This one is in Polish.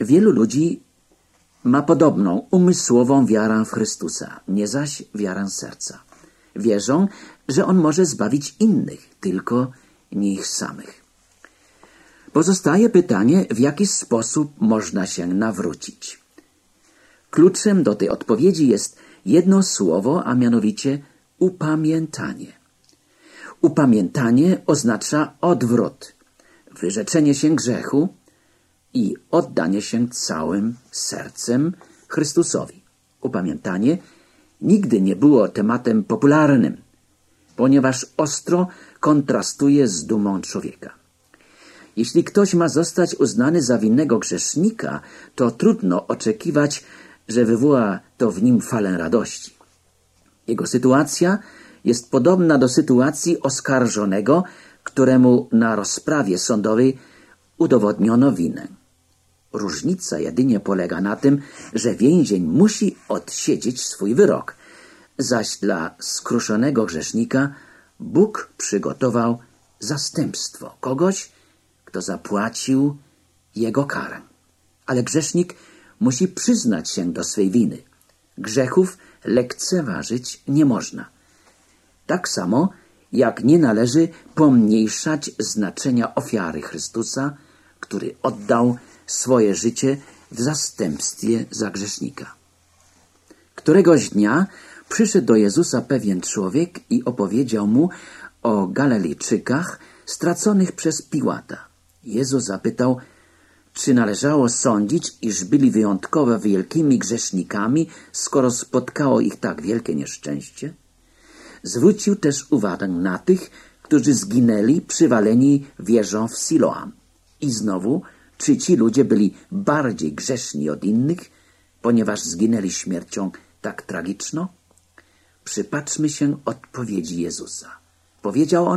Wielu ludzi ma podobną umysłową wiarę w Chrystusa, nie zaś wiarę serca. Wierzą, że On może zbawić innych, tylko nie ich samych. Pozostaje pytanie, w jaki sposób można się nawrócić. Kluczem do tej odpowiedzi jest jedno słowo, a mianowicie upamiętanie. Upamiętanie oznacza odwrót, wyrzeczenie się grzechu i oddanie się całym sercem Chrystusowi. Upamiętanie nigdy nie było tematem popularnym, ponieważ ostro kontrastuje z dumą człowieka. Jeśli ktoś ma zostać uznany za winnego grzesznika, to trudno oczekiwać, że wywoła to w nim falę radości. Jego sytuacja jest podobna do sytuacji oskarżonego, któremu na rozprawie sądowej udowodniono winę. Różnica jedynie polega na tym, że więzień musi odsiedzieć swój wyrok, zaś dla skruszonego grzesznika Bóg przygotował zastępstwo kogoś, kto zapłacił jego karę. Ale grzesznik musi przyznać się do swej winy. Grzechów lekceważyć nie można. Tak samo jak nie należy pomniejszać znaczenia ofiary Chrystusa, który oddał swoje życie w zastępstwie za grzesznika. Któregoś dnia przyszedł do Jezusa pewien człowiek i opowiedział mu o Galilejczykach straconych przez Piłata. Jezus zapytał, czy należało sądzić, iż byli wyjątkowo wielkimi grzesznikami, skoro spotkało ich tak wielkie nieszczęście? Zwrócił też uwagę na tych, którzy zginęli przywaleni wieżą w Siloam. I znowu, czy ci ludzie byli bardziej grzeszni od innych, ponieważ zginęli śmiercią tak tragiczną? Przypatrzmy się odpowiedzi Jezusa. Powiedział on,